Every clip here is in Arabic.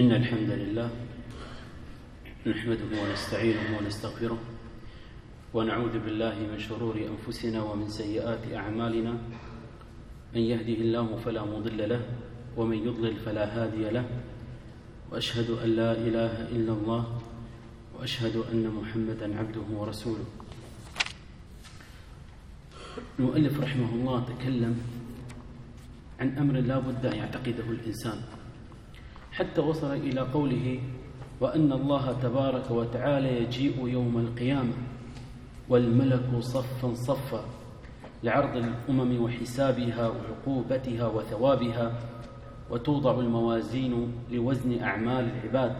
إن الحمد لله نحمده ونستعينه ونستغفره ونعوذ بالله من شرور أنفسنا ومن سيئات أعمالنا. من يهده الله فلا مضل له ومن يضلل فلا هادي له. وأشهد أن لا إله إلا الله وأشهد أن محمدا عبده ورسوله. المؤلف رحمه الله تكلم عن أمر لا بد أن يعتقده الإنسان. حتى وصل إلى قوله وأن الله تبارك وتعالى يجيء يوم القيامة والملك صفا صفا لعرض الأمم وحسابها وعقوبتها وثوابها وتوضع الموازين لوزن أعمال العباد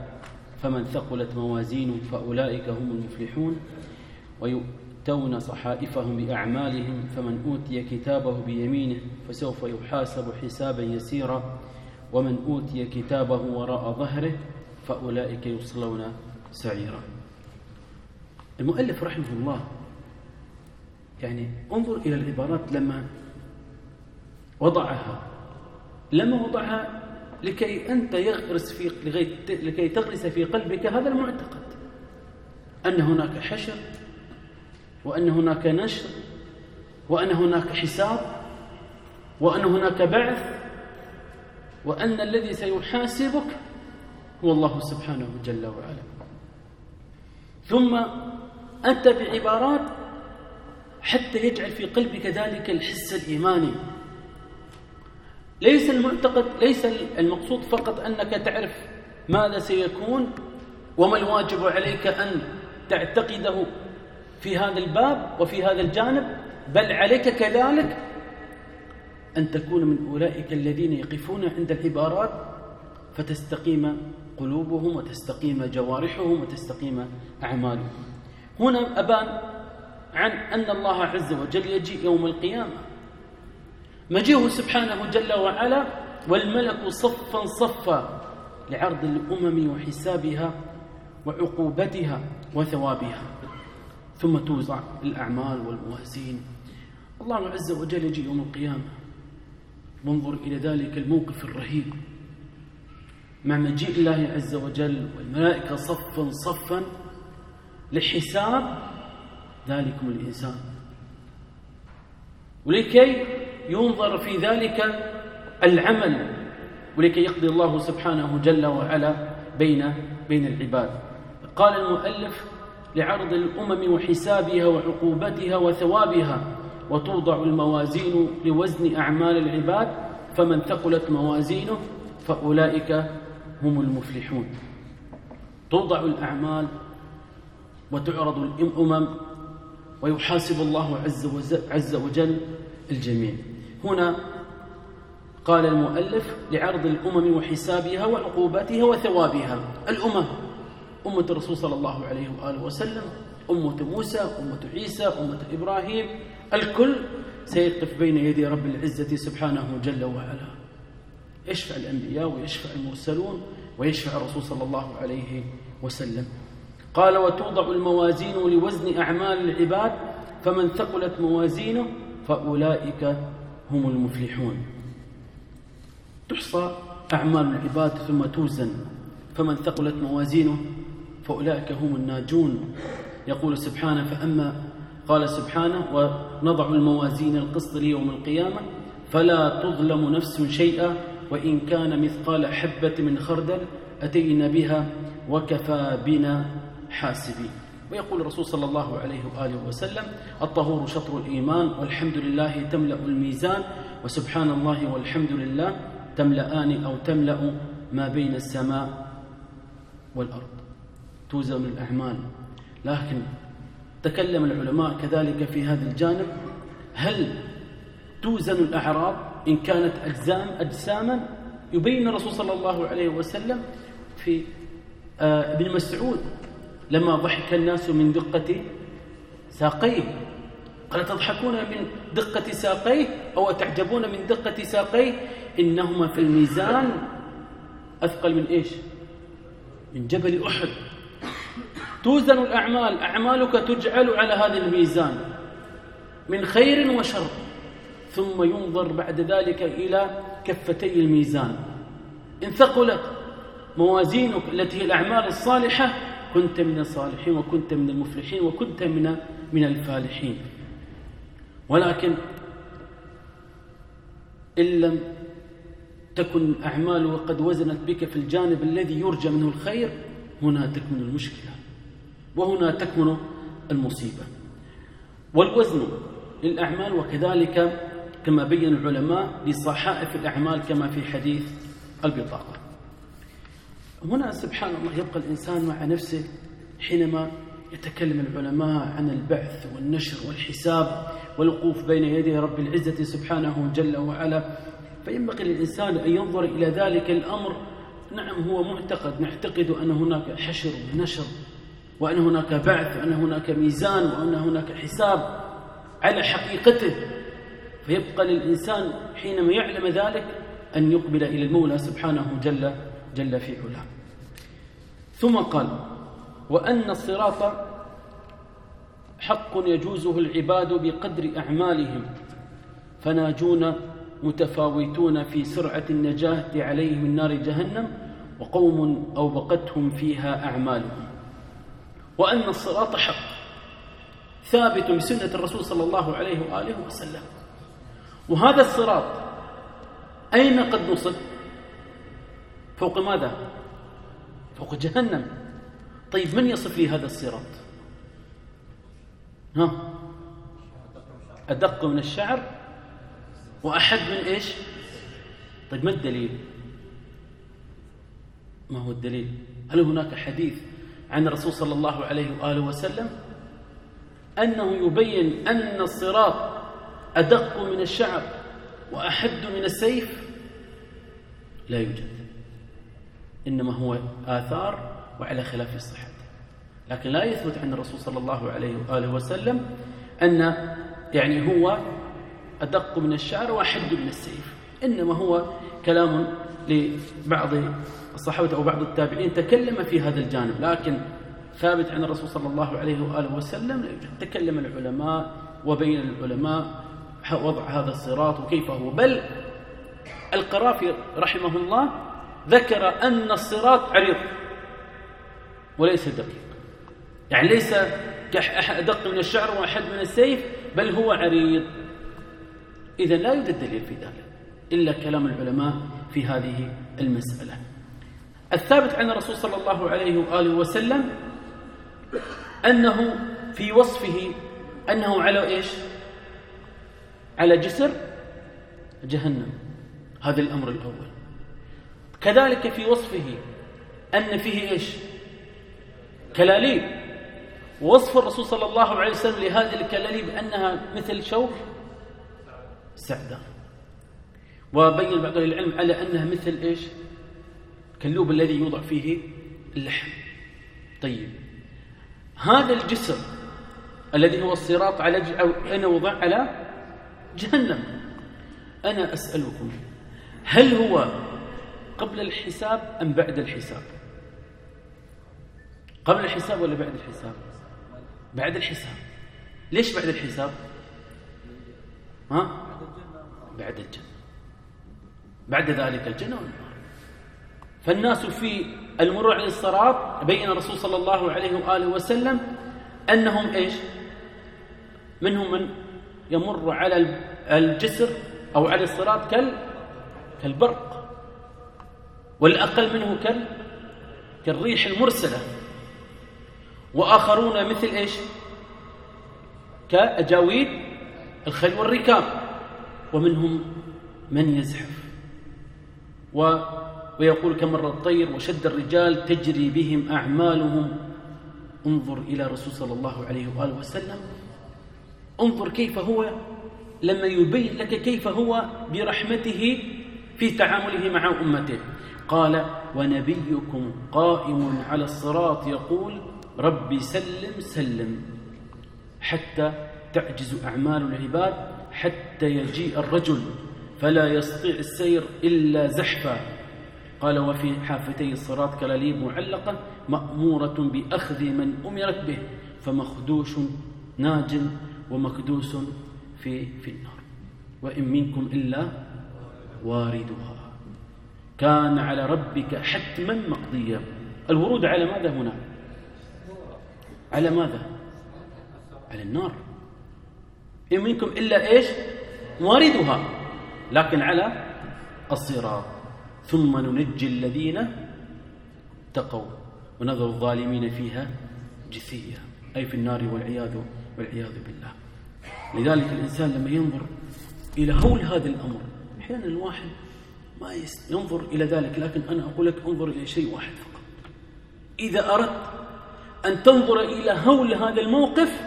فمن ثقلت موازينه فأولئك هم المفلحون ويؤتون صحائفهم بأعمالهم فمن أوتي كتابه بيمينه فسوف يحاسب حسابا يسيرا ومن أوتي كتابه وراء ظهره فأولئك يصلون سعيرا. المؤلف رحمه الله يعني انظر إلى العبارات لما وضعها. لما وضعها لكي أنت يغرس في لكي تغرس في قلبك هذا المعتقد. أن هناك حشر وأن هناك نشر وأن هناك حساب وأن هناك بعث وأن الذي سيحاسبك هو الله سبحانه جل وعلا. ثم أنت بعبارات حتى يجعل في قلبك ذلك الحس الإيماني. ليس المعتقد ليس المقصود فقط أنك تعرف ماذا سيكون وما الواجب عليك أن تعتقده في هذا الباب وفي هذا الجانب بل عليك كذلك أن تكون من أولئك الذين يقفون عند العبارات فتستقيم قلوبهم وتستقيم جوارحهم وتستقيم أعمالهم. هنا أبان عن أن الله عز وجل يجيء يوم القيامة. مجيئه سبحانه جل وعلا والملك صفا صفا لعرض الأمم وحسابها وعقوبتها وثوابها. ثم توزع الأعمال والموازين. الله عز وجل يجي يوم القيامة. وانظر إلى ذلك الموقف الرهيب مع مجيء الله عز وجل والملائكة صفا صفا لحساب ذلكم الإنسان. ولكي ينظر في ذلك العمل ولكي يقضي الله سبحانه جل وعلا بين بين العباد. قال المؤلف لعرض الأمم وحسابها وعقوبتها وثوابها وتوضع الموازين لوزن أعمال العباد فمن ثقلت موازينه فأولئك هم المفلحون. توضع الأعمال وتعرض الأمم ويحاسب الله عز وجل الجميع. هنا قال المؤلف لعرض الأمم وحسابها وعقوبتها وثوابها. الأمم أمة الرسول صلى الله عليه وآله وسلم أمة موسى أمة عيسى أمة إبراهيم الكل سيقف بين يدي رب العزة سبحانه جل وعلا. يشفع الأنبياء ويشفع المرسلون ويشفع الرسول صلى الله عليه وسلم. قال وتوضع الموازين لوزن أعمال العباد فمن ثقلت موازينه فأولئك هم المفلحون. تحصى أعمال العباد ثم توزن فمن ثقلت موازينه فأولئك هم الناجون. يقول سبحانه فأما قال سبحانه ونضع الموازين القسط ليوم القيامة فلا تظلم نفس شيئا وإن كان مثقال حبة من خردل أتينا بها وكفى بنا حاسبين. ويقول الرسول صلى الله عليه وآله وسلم الطهور شطر الإيمان والحمد لله تملأ الميزان وسبحان الله والحمد لله تملأان أو تملأ ما بين السماء والأرض. توزن الأعمال لكن تكلم العلماء كذلك في هذا الجانب. هل توزن الأعراض إن كانت أجزام أجساما؟ يبين الرسول صلى الله عليه وسلم في ابن مسعود لما ضحك الناس من دقة ساقيه. قال تضحكون من دقة ساقيه أو تعجبون من دقة ساقيه؟ إنهما في الميزان أثقل من إيش؟ من جبل أحد. توزن الأعمال أعمالك تجعل على هذا الميزان من خير وشر ثم ينظر بعد ذلك إلى كفتي الميزان. إن ثقلت موازينك التي هي الأعمال الصالحة كنت من الصالحين وكنت من المفلحين وكنت من من الفالحين. ولكن إن لم تكن أعماله قد وزنت بك في الجانب الذي يرجى منه الخير هنا تكمن المشكلة. وهنا تكمن المصيبة. والوزن للأعمال وكذلك كما بين العلماء لصحائف الأعمال كما في حديث البطاقة. هنا سبحان الله يبقى الإنسان مع نفسه حينما يتكلم العلماء عن البعث والنشر والحساب والوقوف بين يدي رب العزة سبحانه جل وعلا. فينبغي للإنسان أن ينظر إلى ذلك الأمر. نعم هو معتقد نعتقد أن هناك حشر ونشر وأن هناك بعث وأن هناك ميزان وأن هناك حساب على حقيقته. فيبقى للإنسان حينما يعلم ذلك أن يقبل إلى المولى سبحانه جل جل في علاه. ثم قال وأن الصراط حق يجوزه العباد بقدر أعمالهم فناجون متفاوتون في سرعة النجاة عليه من نار جهنم وقوم أوبقتهم فيها أعمالهم. وأن الصراط حق. ثابت بسنة الرسول صلى الله عليه وآله وسلم. وهذا الصراط أين قد نصب؟ فوق ماذا؟ فوق جهنم. طيب من يصف لي هذا الصراط؟ ها؟ أدق من الشعر؟ وأحد من إيش؟ طيب ما الدليل؟ ما هو الدليل؟ هل هناك حديث عن الرسول صلى الله عليه وآله وسلم أنه يبين أن الصراط أدق من الشعر وأحد من السيف لا يوجد إنما هو آثار وعلى خلاف الصحة. لكن لا يثبت عن الرسول صلى الله عليه وآله وسلم أن يعني هو أدق من الشعر وأحد من السيف إنما هو كلام لبعض الصحابة أو بعض التابعين تكلم في هذا الجانب لكن ثابت عن الرسول صلى الله عليه وآله وسلم تكلم العلماء وبين العلماء وضع هذا الصراط وكيف هو. بل القرافي رحمه الله ذكر أن الصراط عريض وليس دقيق. يعني ليس أدق من الشعر وأحد من السيف بل هو عريض. إذا لا يوجد دليل في ذلك إلا كلام العلماء في هذه المسألة. الثابت عن الرسول صلى الله عليه وآله وسلم أنه في وصفه أنه على إيش؟ على جسر جهنم. هذا الأمر الأول. كذلك في وصفه أن فيه إيش؟ كلاليب. وصف الرسول صلى الله عليه وسلم لهذه الكلاليب أنها مثل شوك سعدة وبين بعض العلم على أنها مثل إيش؟ كاللوب الذي يوضع فيه اللحم. طيب. هذا الجسر الذي هو الصراط على ج... أو أنا وضع على جهنم. أنا أسألكم هل هو قبل الحساب أم بعد الحساب؟ قبل الحساب ولا بعد الحساب؟ بعد الحساب. ليش بعد الحساب؟ ها؟ بعد الجنة. بعد ذلك الجنة والنار فالناس في المرور على الصراط بين الرسول صلى الله عليه وآله وسلم أنهم إيش؟ منهم من يمر على الجسر أو على الصراط كال كالبرق والأقل منه كال كالريح المرسلة. وآخرون مثل إيش؟ كأجاويد الخيل والركاب. ومنهم من يزحف. و ويقول كمر الطير وشد الرجال تجري بهم أعمالهم. انظر إلى رسول صلى الله عليه وآله وسلم. انظر كيف هو لما يبين لك كيف هو برحمته في تعامله مع أمته. قال ونبيكم قائم على الصراط يقول ربي سلم سلم حتى تعجز أعمال العباد حتى يجيء الرجل. فلا يستطيع السير إلا زحفا. قال وفي حافتي الصراط كلاليب معلقة مأمورة بأخذ من أمرت به فمخدوش ناج ومكدوس في في النار. وإن منكم إلا واردها. كان على ربك حتما مقضيا. الورود على ماذا هنا؟ على ماذا؟ على النار. إن منكم إلا إيش؟ واردها. لكن على الصراط. ثم ننجي الذين اتقوا ونذر الظالمين فيها جثيا أي في النار والعياذ والعياذ بالله. لذلك الإنسان لما ينظر إلى هول هذا الأمر أحيانا الواحد ما ينظر إلى ذلك لكن أنا أقول لك انظر إلى شيء واحد فقط. إذا أردت أن تنظر إلى هول هذا الموقف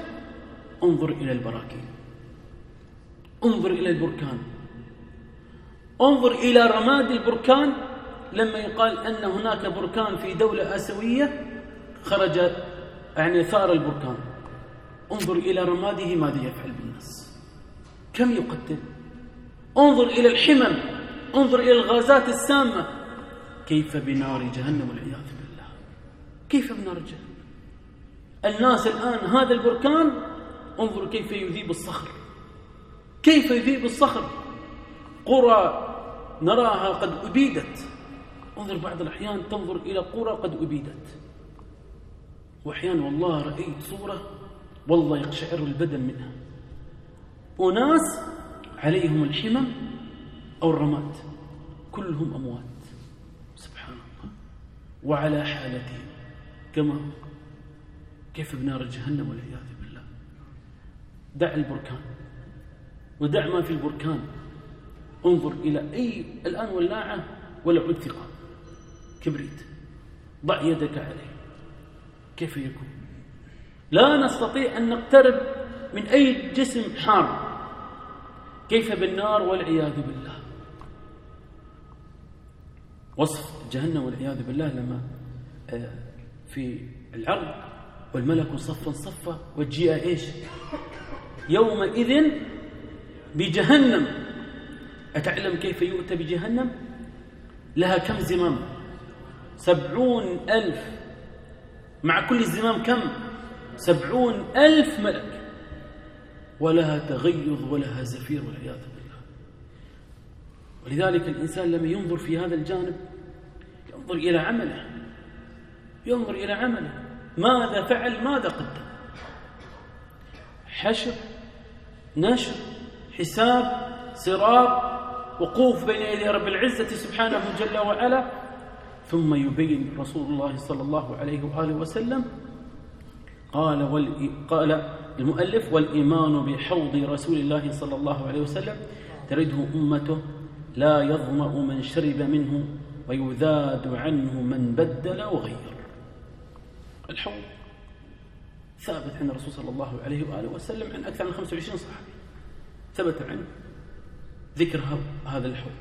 انظر إلى البراكين. انظر إلى البركان. انظر إلى رماد البركان لما يقال أن هناك بركان في دولة آسيوية خرج يعني ثار البركان. انظر إلى رماده ماذا يفعل بالناس. كم يقتل انظر إلى الحمم انظر إلى الغازات السامة. كيف بنار جهنم والعياذ بالله؟ كيف بنار جهنم؟ الناس الآن هذا البركان انظروا كيف يذيب الصخر. كيف يذيب الصخر؟ قرى نراها قد أبيدت. انظر بعض الأحيان تنظر إلى قرى قد أبيدت. وأحيانا والله رأيت صورة والله يقشعر البدن منها. أناس عليهم الحمم أو الرماد كلهم أموات. سبحان الله. وعلى حالتهم. كما كيف بنار جهنم والعياذ بالله. دع البركان. ودع ما في البركان. انظر إلى أي الآن ولاعة ولا عد ثقة. كبريت. ضع يدك عليه. كيف يكون؟ لا نستطيع أن نقترب من أي جسم حار. كيف بالنار والعياذ بالله؟ وصف جهنم والعياذ بالله لما آه، في العرض والملك صفا صفا وجيء إيش؟ يومئذ بجهنم. أتعلم كيف يؤتى بجهنم؟ لها كم زمام؟ سبعون ألف. مع كل زمام كم؟ سبعون ألف ملك. ولها تغيظ ولها زفير والعياذ بالله. ولذلك الإنسان لما ينظر في هذا الجانب ينظر إلى عمله. ينظر إلى عمله. ماذا فعل؟ ماذا قدم؟ حشر نشر حساب صراط وقوف بين يدي رب العزة سبحانه جل وعلا. ثم يبين رسول الله صلى الله عليه وآله وسلم قال قال المؤلف والإيمان بحوض رسول الله صلى الله عليه وسلم ترده أمته لا يظمأ من شرب منه ويذاد عنه من بدل وغير. الحوض ثابت عن الرسول صلى الله عليه وآله وسلم عن أكثر من 25 صحابي. ثبت عنه. ذكر هذا الحوض.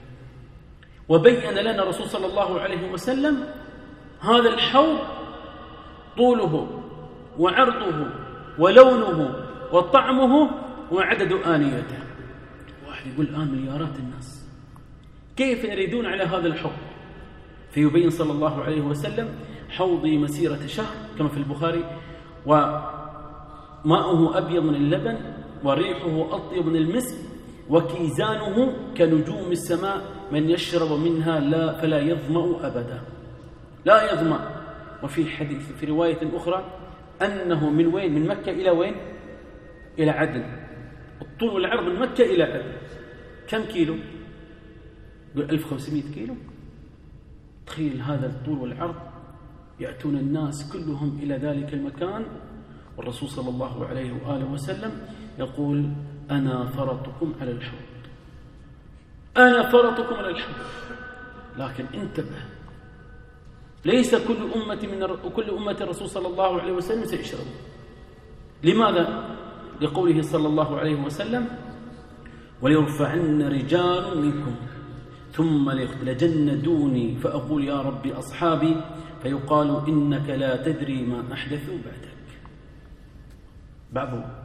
وبين لنا الرسول صلى الله عليه وسلم هذا الحوض طوله وعرضه ولونه وطعمه وعدد آنيته. واحد يقول الآن مليارات الناس. كيف يريدون على هذا الحوض؟ فيبين صلى الله عليه وسلم حوضي مسيرة شهر كما في البخاري وماؤه أبيض من اللبن وريحه أطيب من المسك وكيزانه كنجوم السماء من يشرب منها لا فلا يظمأ أبدا. لا يظمأ. وفي حديث في رواية أخرى أنه من وين؟ من مكة إلى وين؟ إلى عدن. الطول والعرض من مكة إلى عدن. كم كيلو؟ 1500 كيلو. تخيل هذا الطول والعرض يأتون الناس كلهم إلى ذلك المكان. والرسول صلى الله عليه وآله وسلم يقول أنا فرطكم على الحوض. أنا فرطكم على الحوض. لكن انتبه ليس كل أمة من كل أمة الرسول صلى الله عليه وسلم سيشرب. لماذا؟ لقوله صلى الله عليه وسلم وليرفعن رجال منكم ثم ليخلجن دوني فأقول يا ربي أصحابي فيقال إنك لا تدري ما أحدثوا بعدك. بعض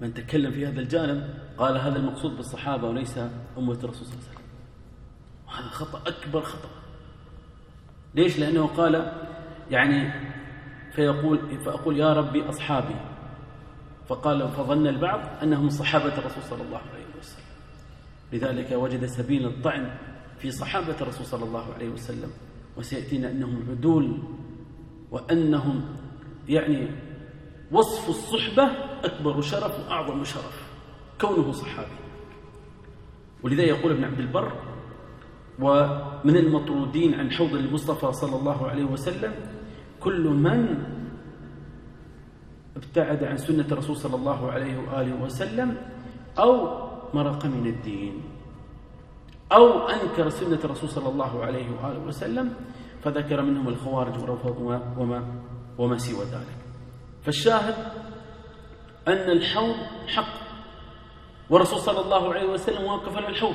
من تكلم في هذا الجانب قال هذا المقصود بالصحابة وليس أمة الرسول صلى الله عليه وسلم. وهذا خطأ أكبر خطأ. ليش؟ لأنه قال يعني فيقول فأقول يا ربي أصحابي. فقال فظن البعض أنهم صحابة الرسول صلى الله عليه وسلم. لذلك وجد سبيل الطعن في صحابة الرسول صلى الله عليه وسلم. وسيأتينا أنهم عدول وأنهم يعني وصف الصحبة أكبر شرف وأعظم شرف. كونه صحابي. ولذا يقول ابن عبد البر ومن المطرودين عن حوض المصطفى صلى الله عليه وسلم كل من ابتعد عن سنة الرسول صلى الله عليه وآله وسلم أو مرق من الدين أو أنكر سنة الرسول صلى الله عليه وآله وسلم فذكر منهم الخوارج ورفض وما, وما سوى ذلك. فالشاهد أن الحوض حق. والرسول صلى الله عليه وسلم واقف على الحوض.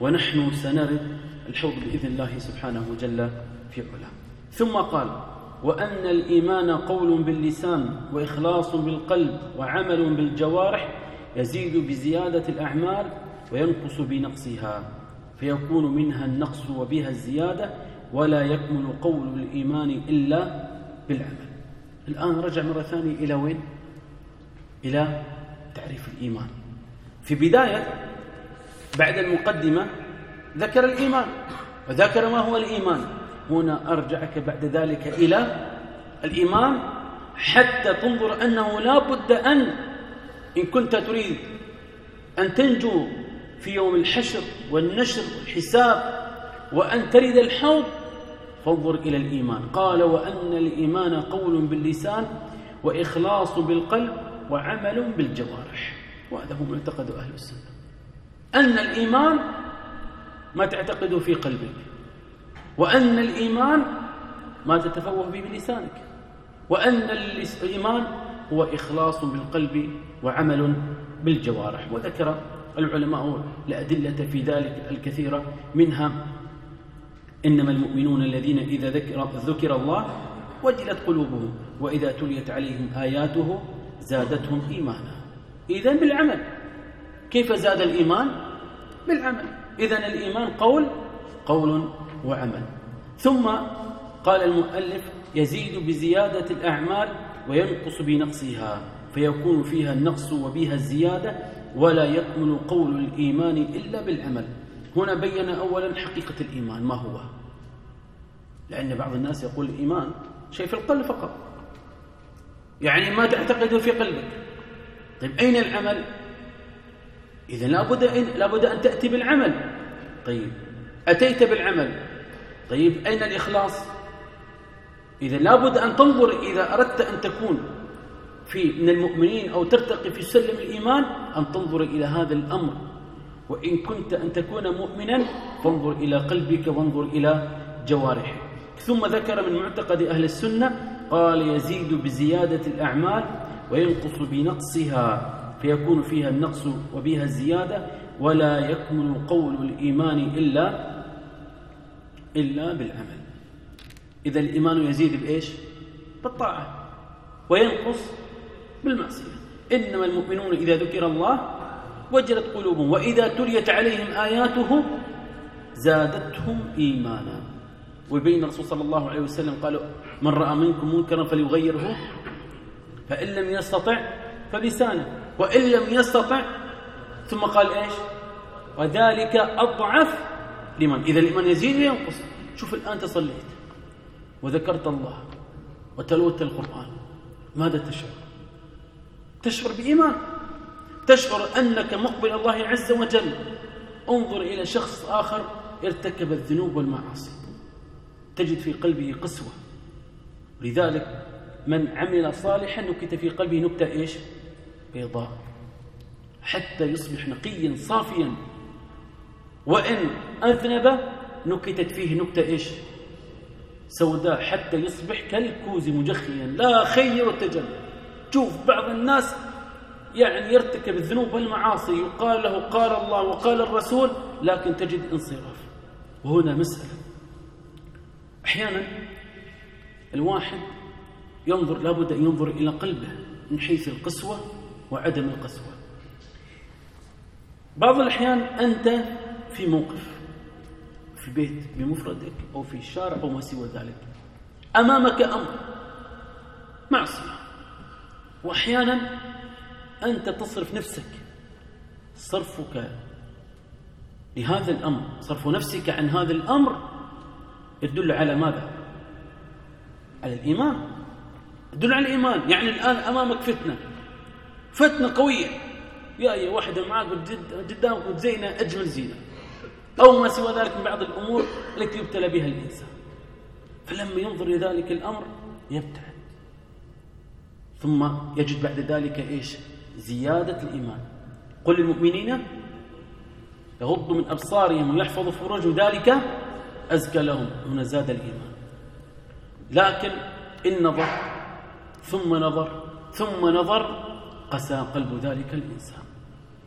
ونحن سنرد الحوض بإذن الله سبحانه جل في علاه ثم قال وأن الإيمان قول باللسان وإخلاص بالقلب وعمل بالجوارح يزيد بزيادة الأعمال وينقص بنقصها فيكون منها النقص وبها الزيادة ولا يكمل قول الإيمان إلا بالعمل. الآن رجع مرة ثانية إلى وين؟ إلى تعريف الإيمان. في بداية بعد المقدمة ذكر الإيمان. وذكر ما هو الإيمان. هنا أرجعك بعد ذلك إلى الإيمان حتى تنظر أنه لا بد أن إن كنت تريد أن تنجو في يوم الحشر والنشر والحساب وأن ترد الحوض فانظر إلى الإيمان. قال وأن الإيمان قول باللسان وإخلاص بالقلب وعمل بالجوارح وهذا هو معتقد أهل السنة. أن الإيمان ما تعتقده في قلبك وأن الإيمان ما تتفوه به بلسانك وأن الإيمان هو إخلاص بالقلب وعمل بالجوارح. وذكر العلماء الأدلة في ذلك الكثيرة منها إنما المؤمنون الذين إذا ذكر, ذكر الله وجلت قلوبهم وإذا تليت عليهم آياته زادتهم إيمانا. إذا بالعمل. كيف زاد الإيمان؟ بالعمل. إذا الإيمان قول قول وعمل. ثم قال المؤلف يزيد بزيادة الأعمال وينقص بنقصها فيكون فيها النقص وبها الزيادة ولا يكمل قول الإيمان إلا بالعمل. هنا بين أولا حقيقة الإيمان ما هو؟ لأن بعض الناس يقول الإيمان شيء في القلب فقط. يعني ما تعتقده في قلبك. طيب أين العمل؟ إذا لابد, لابد أن تأتي بالعمل. طيب أتيت بالعمل. طيب أين الإخلاص؟ إذا لابد أن تنظر إذا أردت أن تكون في من المؤمنين أو ترتقي في سلم الإيمان أن تنظر إلى هذا الأمر. وإن كنت أن تكون مؤمنا فانظر إلى قلبك وانظر إلى جوارحك. ثم ذكر من معتقد أهل السنة قال يزيد بزيادة الأعمال وينقص بنقصها فيكون فيها النقص وبها الزيادة ولا يكمل قول الإيمان إلا إلا بالعمل. إذا الإيمان يزيد بإيش؟ بالطاعة. وينقص بالمعصية. إنما المؤمنون إذا ذكر الله وجلت قلوبهم وإذا تليت عليهم آياته زادتهم إيمانا. وبين الرسول صلى الله عليه وسلم قال من رأى منكم منكرا فليغيره؟ فإن لم يستطع فلسانه وإن لم يستطع ثم قال إيش؟ وذلك أضعف لمن. إذا الإيمان يزيد وينقص. شوف الآن تصليت وذكرت الله وتلوت القرآن ماذا تشعر؟ تشعر بإيمان. تشعر أنك مقبل الله عز وجل. انظر إلى شخص آخر ارتكب الذنوب والمعاصي. تجد في قلبه قسوة. لذلك من عمل صالحا نكت في قلبه نكتة إيش؟ بيضاء. حتى يصبح نقيا صافيا. وإن أذنب نكتت فيه نكتة إيش؟ سوداء. حتى يصبح كالكوز مجخيا. لا خير التجمل شوف بعض الناس يعني يرتكب الذنوب والمعاصي. يقال له قال الله وقال الرسول لكن تجد انصراف. وهنا مسألة. أحيانا الواحد ينظر لابد أن ينظر إلى قلبه من حيث القسوة وعدم القسوة. بعض الأحيان أنت في موقف في بيت بمفردك أو في الشارع أو ما سوى ذلك أمامك أمر معصية. وأحيانا أنت تصرف نفسك صرفك لهذا الأمر صرف نفسك عن هذا الأمر يدل على ماذا؟ على الإيمان. يدل على الإيمان. يعني الآن أمامك فتنة. فتنة قوية. يا يا واحدة معك قدامك وتزينة أجمل زينة. أو ما سوى ذلك من بعض الأمور التي يبتلى بها الإنسان. فلما ينظر لذلك الأمر يبتعد. ثم يجد بعد ذلك إيش؟ زيادة الإيمان. قل للمؤمنين يغضوا من أبصارهم ويحفظوا فروجهم. ذلك أزكى لهم هنا زاد الإيمان. لكن إن نظر ثم نظر ثم نظر قسى قلب ذلك الإنسان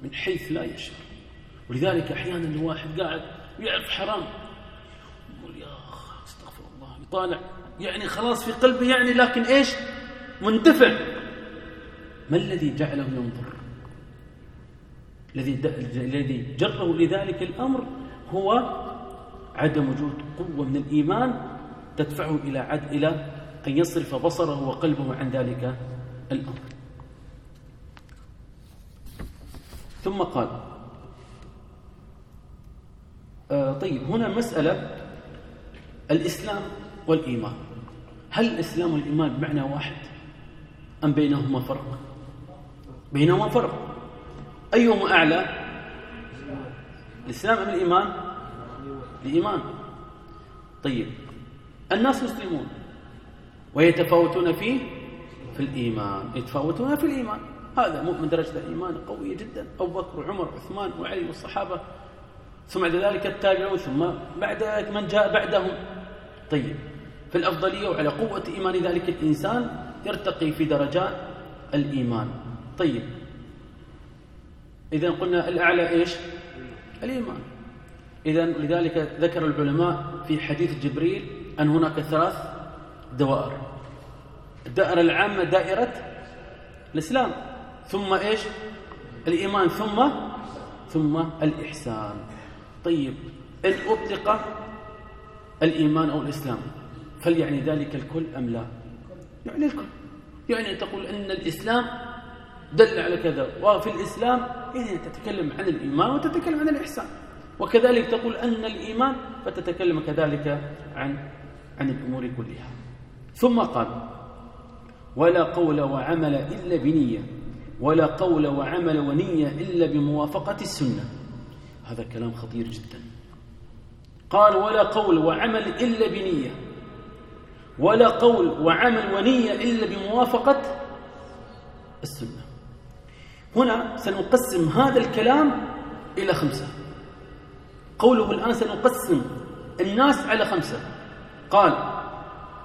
من حيث لا يشعر. ولذلك أحيانا الواحد قاعد يعرف حرام. يقول يا أخ أستغفر الله. يطالع. يعني خلاص في قلبه يعني لكن إيش؟ مندفع. ما الذي جعله ينظر؟ الذي الذي جره لذلك الأمر هو عدم وجود قوة من الإيمان تدفعه إلى عد إلى أن يصرف بصره وقلبه عن ذلك الأمر. ثم قال آه طيب هنا مسألة الإسلام والإيمان. هل الإسلام والإيمان بمعنى واحد أم بينهما فرق؟ بينهما فرق. أيهما أعلى؟ الإسلام أم الإيمان؟ الإيمان طيب الناس مسلمون ويتفاوتون فيه في الإيمان. يتفاوتون في الإيمان. هذا مؤمن درجة إيمان قوية جدا. أبو بكر وعمر وعثمان وعلي والصحابة. ثم بعد ذلك التابعون ثم بعد من جاء بعدهم. طيب في الأفضلية وعلى قوة إيمان ذلك الإنسان يرتقي في درجات الإيمان. طيب إذا قلنا الأعلى إيش؟ الإيمان. إذا لذلك ذكر العلماء في حديث جبريل أن هناك ثلاث دوائر. الدائرة العامة دائرة الإسلام ثم إيش؟ الإيمان ثم ثم الإحسان. طيب إن أطلق الإيمان أو الإسلام فليعني ذلك الكل أم لا؟ يعني الكل. يعني تقول أن الإسلام دل على كذا وفي الإسلام إذا تتكلم عن الإيمان وتتكلم عن الإحسان. وكذلك تقول أن الإيمان فتتكلم كذلك عن عن الأمور كلها. ثم قال ولا قول وعمل إلا بنية ولا قول وعمل ونية إلا بموافقة السنة. هذا كلام خطير جدا. قال ولا قول وعمل إلا بنية ولا قول وعمل ونية إلا بموافقة السنة. هنا سنقسم هذا الكلام إلى خمسة. قوله الآن سنقسم الناس على خمسة. قال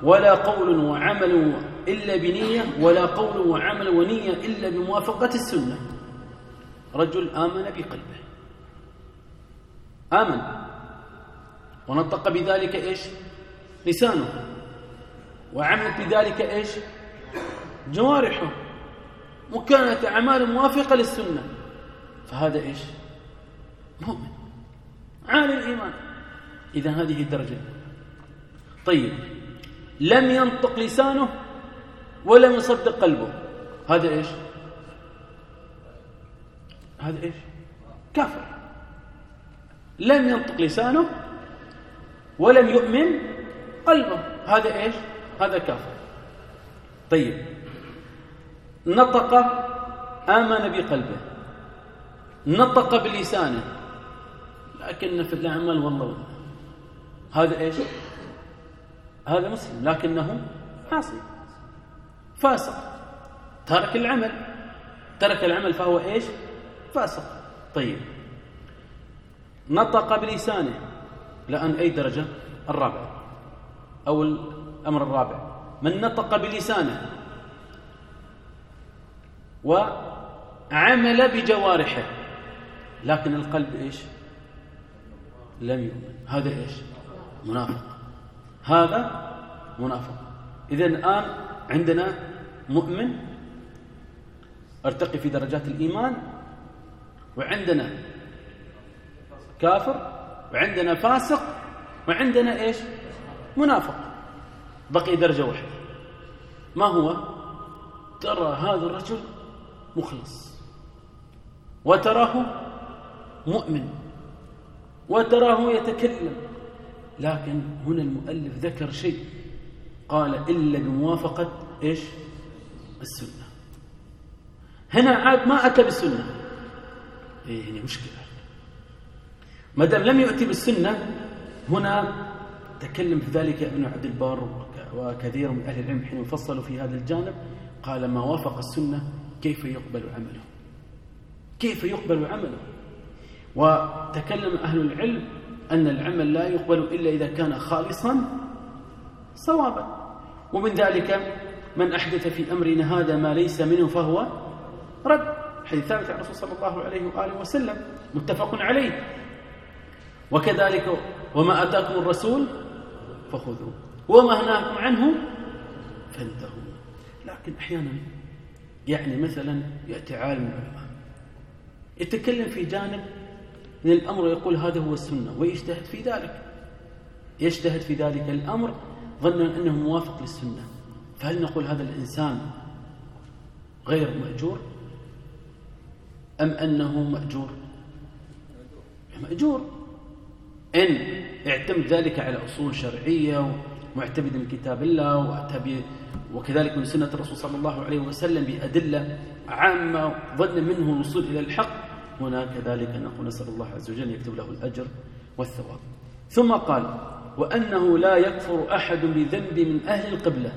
ولا قول وعمل إلا بنية ولا قول وعمل ونية إلا بموافقة السنة. رجل آمن بقلبه. آمن. ونطق بذلك إيش؟ لسانه. وعملت بذلك إيش؟ جوارحه. وكانت أعمال موافقة للسنة. فهذا إيش؟ مؤمن. عالي الإيمان. إذا هذه الدرجة. طيب. لم ينطق لسانه ولم يصدق قلبه. هذا إيش؟ هذا إيش؟ كافر. لم ينطق لسانه ولم يؤمن قلبه. هذا إيش؟ هذا كافر. طيب. نطق آمن بقلبه. نطق بلسانه. لكن في الأعمال والله. هذا إيش؟ هذا مسلم لكنه عاصي فاسق. ترك العمل. ترك العمل فهو إيش؟ فاسق. طيب. نطق بلسانه لأن أي درجة؟ الرابع. أو الأمر الرابع. من نطق بلسانه وعمل بجوارحه. لكن القلب إيش؟ لم يؤمن. هذا إيش؟ منافق. هذا منافق. إذا الآن عندنا مؤمن أرتقي في درجات الإيمان وعندنا كافر وعندنا فاسق وعندنا إيش؟ منافق. بقي درجة واحدة. ما هو؟ ترى هذا الرجل مخلص. وتراه مؤمن. وتراه يتكلم. لكن هنا المؤلف ذكر شيء. قال إلا بموافقة إيش؟ السنة. هنا عاد ما أتى بالسنة. إيه هنا مشكلة. ما دام لم يأتي بالسنة هنا تكلم في ذلك ابن عبد البر وكثير من أهل العلم حين فصلوا في هذا الجانب. قال ما وافق السنة كيف يقبل عمله؟ كيف يقبل عمله؟ وتكلم أهل العلم أن العمل لا يقبل إلا إذا كان خالصا صوابا. ومن ذلك من أحدث في أمرنا هذا ما ليس منه فهو رد. حديث ثابت عن الرسول صلى الله عليه وآله وسلم متفق عليه. وكذلك وما أتاكم الرسول فخذوه وما نهاكم عنه فانتهوا. لكن أحيانا يعني مثلا يأتي عالم العلماء يتكلم في جانب من الأمر ويقول هذا هو السنة ويجتهد في ذلك. يجتهد في ذلك الأمر ظنا أنه موافق للسنة. فهل نقول هذا الإنسان غير مأجور؟ أم أنه مأجور؟ مأجور. إن اعتمد ذلك على أصول شرعية معتمد من كتاب الله وكذلك من سنة الرسول صلى الله عليه وسلم بأدلة عامة ظن منه الوصول إلى الحق. هنا كذلك نقول نسأل الله عز وجل يكتب له الأجر والثواب. ثم قال وأنه لا يكفر أحد بذنب من أهل القبلة.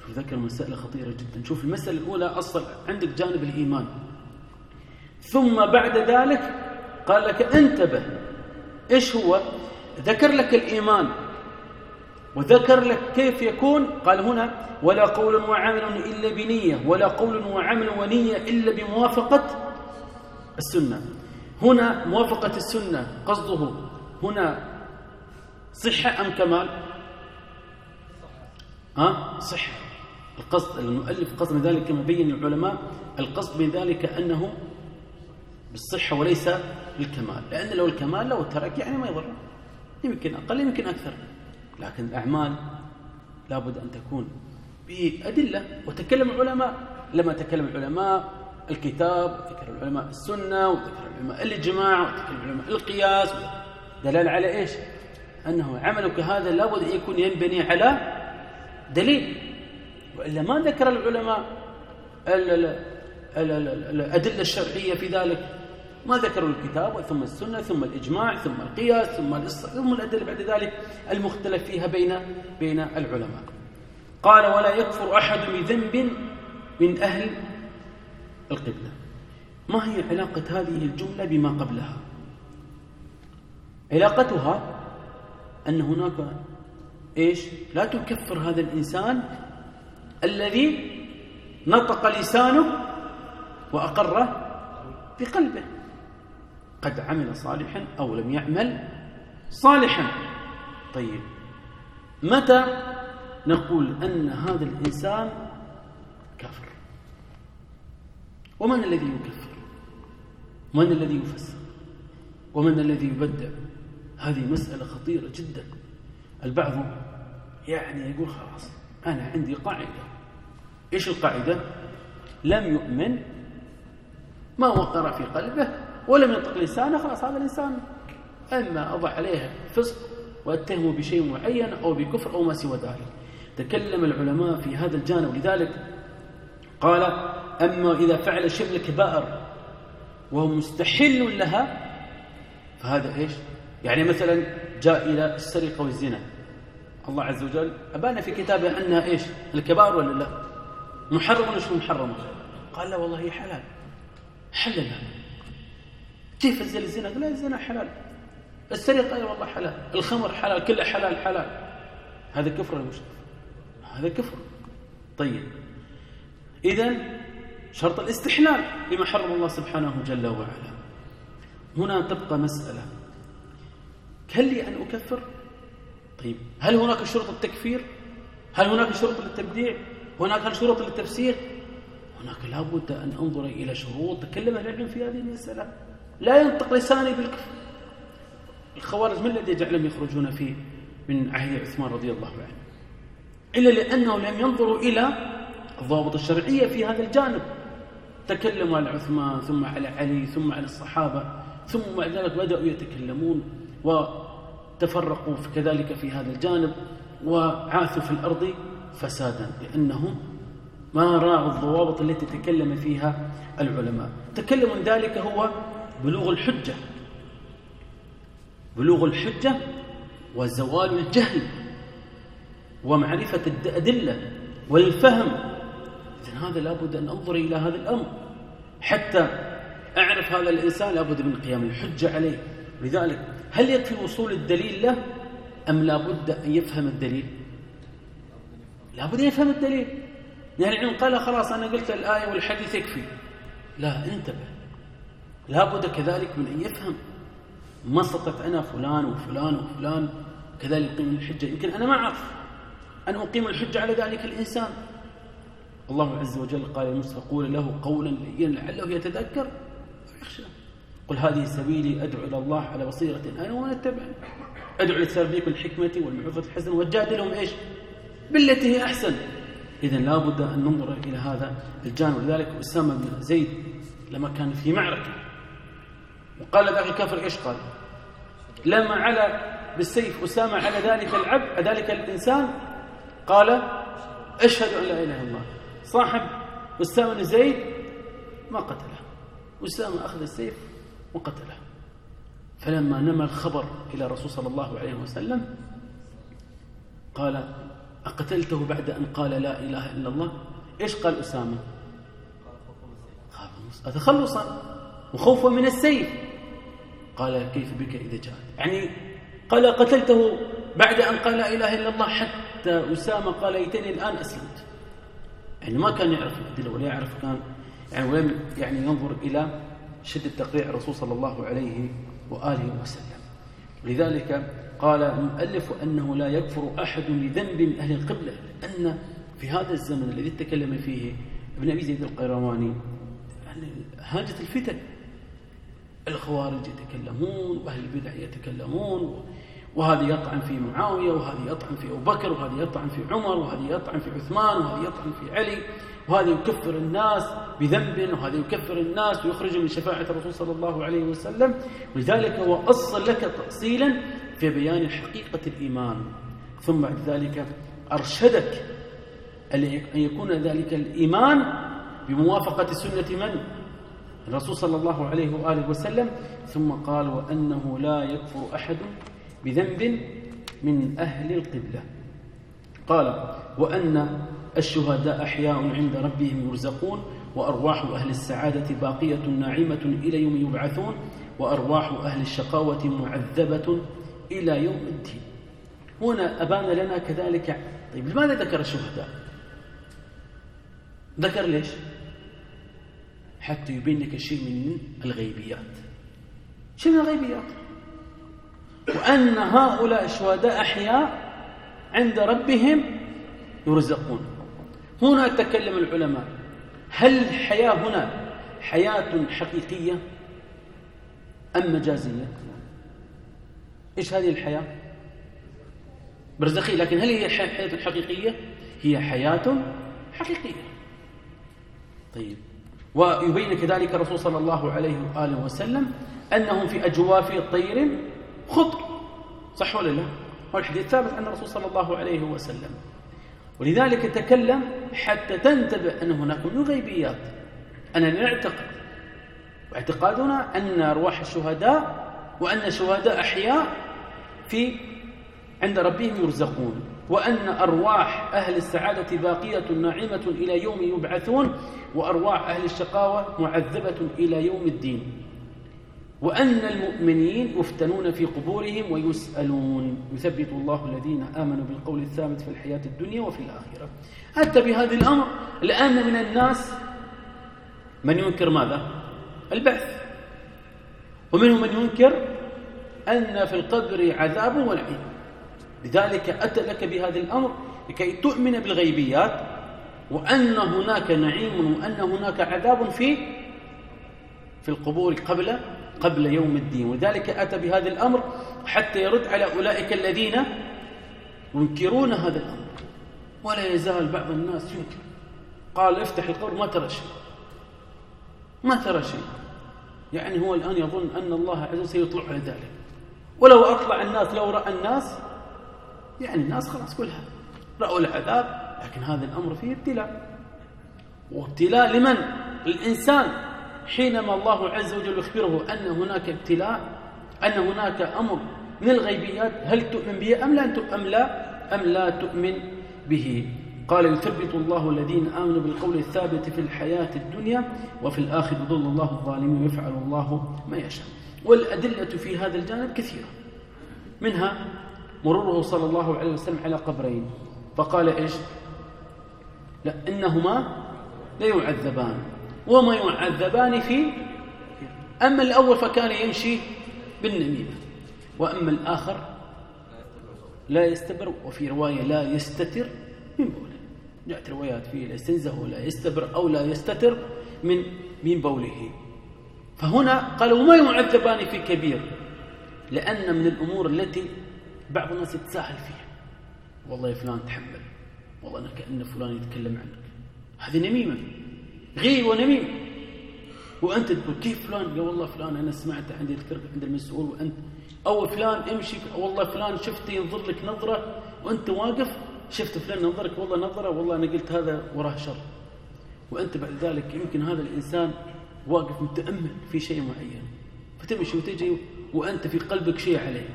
شوف ذكر مسألة خطيرة جدا. شوف المسألة الأولى أصل عندك جانب الإيمان. ثم بعد ذلك قال لك انتبه إيش هو؟ ذكر لك الإيمان. وذكر لك كيف يكون. قال هنا ولا قول وعمل إلا بنية ولا قول وعمل ونية إلا بموافقة السنة. هنا موافقة السنة قصده. هنا صحة أم كمال؟ ها؟ صحة. القصد المؤلف قصد من ذلك كما بين العلماء القصد من ذلك أنه بالصحة وليس بالكمال. لأن لو الكمال لو ترك يعني ما يضر. يمكن أقل يمكن أكثر. لكن الأعمال لابد أن تكون بأدلة. وتكلم العلماء. لما تكلم العلماء الكتاب وذكر العلماء السنة وذكر العلماء الإجماع وذكر العلماء القياس. دلال على إيش؟ أنه عملك هذا لابد أن يكون ينبني على دليل. وإلا ما ذكر العلماء الأدلة الشرعية في ذلك. ما ذكروا الكتاب ثم السنة ثم الإجماع ثم القياس ثم ثم الأدلة بعد ذلك المختلف فيها بين بين العلماء. قال ولا يكفر أحد بذنب من أهل القبلة. ما هي علاقة هذه الجملة بما قبلها؟ علاقتها أن هناك إيش؟ لا تكفر هذا الإنسان الذي نطق لسانه وأقر بقلبه قد عمل صالحا أو لم يعمل صالحا. طيب متى نقول أن هذا الإنسان كافر؟ ومن الذي يكفر؟ من الذي يفسر؟ ومن الذي يبدع هذه مسألة خطيرة جدا. البعض يعني يقول خلاص أنا عندي قاعدة. إيش القاعدة؟ لم يؤمن ما وقر في قلبه ولم ينطق لسانه خلاص هذا الإنسان أما أضع عليه فسق واتهمه بشيء معين أو بكفر أو ما سوى ذلك. تكلم العلماء في هذا الجانب لذلك قال أما إذا فعل من الكبائر وهو مستحل لها فهذا إيش؟ يعني مثلا جاء إلى السرقة والزنا. الله عز وجل أبان في كتابه أنها إيش؟ الكبائر ولا لا؟ محرم ولا شو محرمة قال لا والله هي حلال. حللها كيف الزنا؟ لا الزنا حلال. السرقة والله حلال. الخمر حلال كله حلال حلال. هذا كفر المشرك هذا كفر. طيب. إذا شرط الاستحلال لما حرم الله سبحانه جل وعلا. هنا تبقى مسألة. هل لي أن أكفر؟ طيب هل هناك شروط التكفير؟ هل هناك شروط للتبديع؟ هناك شروط للتفسير؟ هناك لابد أن أنظر إلى شروط تكلم العلم في هذه المسألة. لا ينطق لساني بالكفر. الخوارج من الذي جعلهم يخرجون فيه من عهد عثمان رضي الله عنه؟ إلا لأنهم لم ينظروا إلى الضوابط الشرعية في هذا الجانب. تكلموا على عثمان ثم على علي ثم على الصحابة ثم بعد ذلك بدأوا يتكلمون وتفرقوا كذلك في هذا الجانب وعاثوا في الأرض فسادا لأنهم ما راعوا الضوابط التي تكلم فيها العلماء. تكلم ذلك هو بلوغ الحجة. بلوغ الحجة وزوال الجهل ومعرفة الأدلة والفهم إذن هذا لابد أن أنظر إلى هذا الأمر. حتى أعرف هذا الإنسان لابد من قيام الحجة عليه. لذلك هل يكفي وصول الدليل له؟ أم لابد أن يفهم الدليل؟ لابد أن يفهم الدليل. يعني إن قال خلاص أنا قلت الآية والحديث يكفي. لا انتبه. لابد كذلك من أن يفهم. ما استطعت أنا فلان وفلان وفلان كذلك يقيم الحجة. يمكن أنا ما أعرف. أن أقيم الحجة على ذلك الإنسان. الله عز وجل قال لموسى قول له قولا لينا لعله يتذكر. ويخشى قل هذه سبيلي أدعو إلى الله على بصيرة أنا ومن اتبعني أدعو للتربية الحكمة والمعوفة الحسنة وجادلهم إيش؟ بالتي هي أحسن. إذا لابد أن ننظر إلى هذا الجانب لذلك أسامة بن زيد لما كان في معركة وقال ذاك الكافر إيش قال؟ لما على بالسيف أسامة على ذلك العبد ذلك الإنسان قال أشهد أن لا إله إلا الله. صاحب أسامة بن زيد ما قتله. أسامة أخذ السيف وقتله. فلما نمى الخبر إلى الرسول صلى الله عليه وسلم قال أقتلته بعد أن قال لا إله إلا الله؟ إيش قال أسامة؟ قال تخلصا وخوفا من السيف. قال كيف بك إذا جاء يعني قال قتلته بعد أن قال لا إله إلا الله حتى أسامة قال ليتني الآن أسلمت. يعني ما كان يعرف الأدلة ولا يعرف كان يعني ولم يعني ينظر إلى شدة تقريع الرسول صلى الله عليه وآله وسلم. لذلك قال المؤلف أنه لا يكفر أحد بذنب من أهل القبلة لأن في هذا الزمن الذي تكلم فيه ابن أبي زيد القيرواني هاجت الفتن. الخوارج يتكلمون وأهل البدع يتكلمون وهذا يطعن في معاوية وهذا يطعن في أبو بكر وهذا يطعن في عمر وهذا يطعن في عثمان وهذا يطعن في علي وهذا يكفر الناس بذنب وهذا يكفر الناس ويخرج من شفاعة الرسول صلى الله عليه وسلم. ولذلك هو أصل لك تأصيلا في بيان حقيقة الإيمان. ثم بعد ذلك أرشدك أن يكون ذلك الإيمان بموافقة سنة من؟ الرسول صلى الله عليه وآله وسلم. ثم قال وأنه لا يكفر أحد بذنب من أهل القبلة. قال وأن الشهداء أحياء عند ربهم يرزقون وأرواح أهل السعادة باقية ناعمة إلى يوم يبعثون وأرواح أهل الشقاوة معذبة إلى يوم الدين. هنا أبان لنا كذلك. طيب لماذا ذكر الشهداء؟ ذكر ليش؟ حتى يبين لك شيء من الغيبيات. شيء من الغيبيات. وأن هؤلاء الشهداء أحياء عند ربهم يرزقون. هنا تكلم العلماء. هل الحياة هنا حياة حقيقية أم مجازية؟ إيش هذه الحياة؟ برزخية لكن هل هي حياة حقيقية؟ هي حياة حقيقية. طيب. ويبين كذلك الرسول صلى الله عليه وآله وسلم أنهم في أجواف طير خضر صح ولا لا؟ هو الحديث ثابت عن الرسول صلى الله عليه وسلم. ولذلك تكلم حتى تنتبه أن هناك من غيبيات أننا نعتقد واعتقادنا أن أرواح الشهداء وأن الشهداء أحياء في عند ربهم يرزقون. وأن أرواح أهل السعادة باقية ناعمة إلى يوم يبعثون وأرواح أهل الشقاوة معذبة إلى يوم الدين. وأن المؤمنين يفتنون في قبورهم ويسألون. يثبت الله الذين آمنوا بالقول الثابت في الحياة الدنيا وفي الآخرة. حتى بهذا الأمر الآن من الناس من ينكر ماذا؟ البعث. ومنهم من ينكر أن في القبر عذاب ونعيم لذلك أتى لك بهذا الأمر لكي تؤمن بالغيبيات وأن هناك نعيم وأن هناك عذاب في في القبور قبل قبل يوم الدين. ولذلك أتى بهذا الأمر حتى يرد على أولئك الذين ينكرون هذا الأمر. ولا يزال بعض الناس ينكر. قال افتح القبر ما ترى شيء. ما ترى شيء. يعني هو الآن يظن أن الله عز وجل سيطلع على ذلك. ولو أطلع الناس لو رأى الناس يعني الناس خلاص كلها رأوا العذاب لكن هذا الأمر فيه ابتلاء. وابتلاء لمن؟ الإنسان حينما الله عز وجل يخبره أن هناك ابتلاء أن هناك أمر من الغيبيات هل تؤمن به أم لا أم لا أم لا تؤمن به؟ قال يثبت الله الذين آمنوا بالقول الثابت في الحياة الدنيا وفي الآخر يضل الله الظالمين ويفعل الله ما يشاء. والأدلة في هذا الجانب كثيرة. منها مرره صلى الله عليه وسلم على قبرين. فقال إيش؟ لا إنهما لا يعذبان وما يعذبان في أما الأول فكان يمشي بالنميمة وأما الآخر لا يستبر وفي رواية لا يستتر من بوله. جاءت روايات فيه لا يستنزه ولا يستبر أو لا يستتر من من بوله. فهنا قال وما يعذبان في كبير؟ لأن من الأمور التي بعض الناس يتساهل فيها. والله فلان تحمل والله أنا كأن فلان يتكلم عنك. هذه نميمة. غيب ونميمة وأنت تقول كيف فلان؟ قال والله فلان أنا سمعت عندي يذكرك عند المسؤول وأنت أو فلان امشي والله فلان شفت ينظر لك نظرة وأنت واقف شفت فلان نظرك والله نظرة والله أنا قلت هذا وراه شر. وأنت بعد ذلك يمكن هذا الإنسان واقف متأمل في شيء معين. فتمشي وتجي وأنت في قلبك شيء عليه.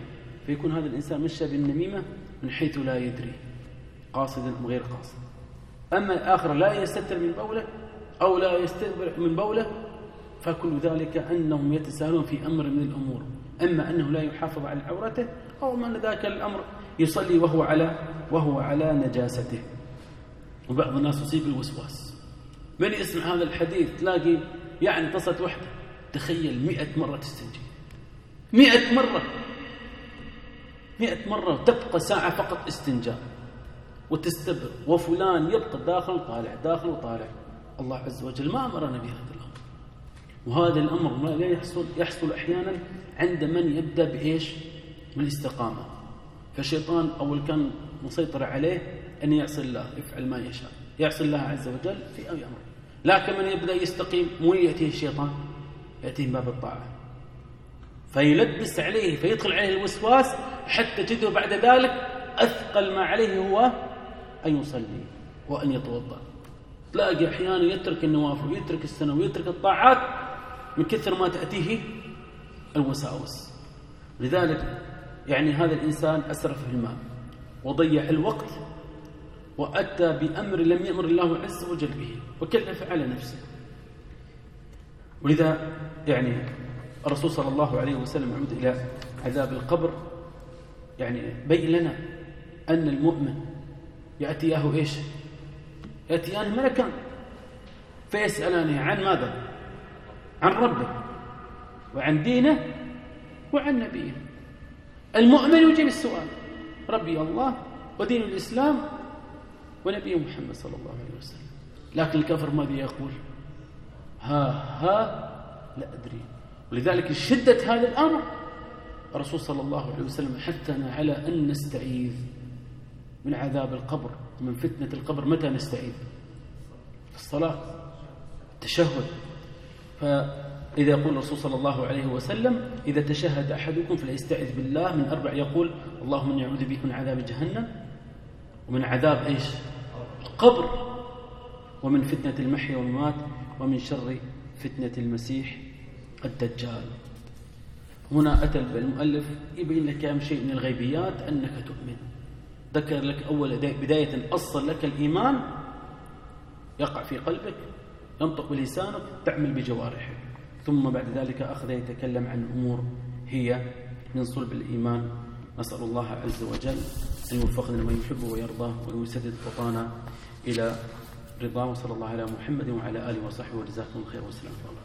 فيكون هذا الإنسان مشى بالنميمة من حيث لا يدري. قاصدا أم غير قاصد. أما الآخر لا يستتر من بوله أو لا يستتر من بوله فكل ذلك أنهم يتساهلون في أمر من الأمور. أما أنه لا يحافظ على عورته أو من ذاك الأمر يصلي وهو على وهو على نجاسته. وبعض الناس يصيب الوسواس. من يسمع هذا الحديث تلاقي يعني اتصلت وحده؟ تخيل مئة مرة تستنجي. مئة مرة. مئة مرة تبقى ساعة فقط استنجاء. وتستبر. وفلان يبقى داخل طالع داخل وطالع. الله عز وجل ما أمرنا بهذا الأمر. وهذا الأمر ما لا يحصل يحصل أحيانا عند من يبدأ بإيش؟ بالاستقامة فالشيطان أول كان مسيطر عليه أن يعصي الله يفعل ما يشاء. يعصي الله عز وجل في أي أمر. لكن من يبدأ يستقيم مو يأتيه الشيطان يأتيه باب الطاعة. فيلبس عليه فيدخل عليه الوسواس حتى تجده بعد ذلك أثقل ما عليه هو أن يصلي وأن يتوضأ. تلاقي أحيانا يترك النوافل ويترك السنة ويترك الطاعات من كثر ما تأتيه الوساوس. لذلك يعني هذا الإنسان أسرف في الماء وضيع الوقت وأتى بأمر لم يأمر الله عز وجل به وكلف على نفسه. ولذا يعني الرسول صلى الله عليه وسلم يعود إلى عذاب القبر. يعني بين لنا أن المؤمن يأتيه إيش؟ يأتيانه ملكان فيسألانه عن ماذا؟ عن ربه وعن دينه وعن نبيه. المؤمن يجيب السؤال ربي الله ودين الإسلام ونبي محمد صلى الله عليه وسلم. لكن الكفر ماذا يقول؟ ها ها لا أدري. ولذلك شدة هذا الأمر الرسول صلى الله عليه وسلم حثنا على أن نستعيذ من عذاب القبر. ومن فتنة القبر متى نستعيذ في الصلاة التشهد. فإذا يقول الرسول صلى الله عليه وسلم إذا تشهد أحدكم فليستعذ بالله. من أربع يقول اللهم إني أعوذ بك من عذاب جهنم. ومن عذاب إيش؟ القبر. ومن فتنة المحيا والممات ومن شر فتنة المسيح الدجال. هنا أتى المؤلف يبين لك أهم شيء من الغيبيات أنك تؤمن. ذكر لك أول بداية أصل لك الإيمان يقع في قلبك ينطق بلسانك تعمل بجوارحك. ثم بعد ذلك أخذ يتكلم عن أمور هي من صلب الإيمان. نسأل الله عز وجل أن يوفقنا لما يحب ويرضى ويسدد خطانا إلى رضاه. وصلى الله على محمد وعلى آله وصحبه وجزاكم الله خير والسلام عليكم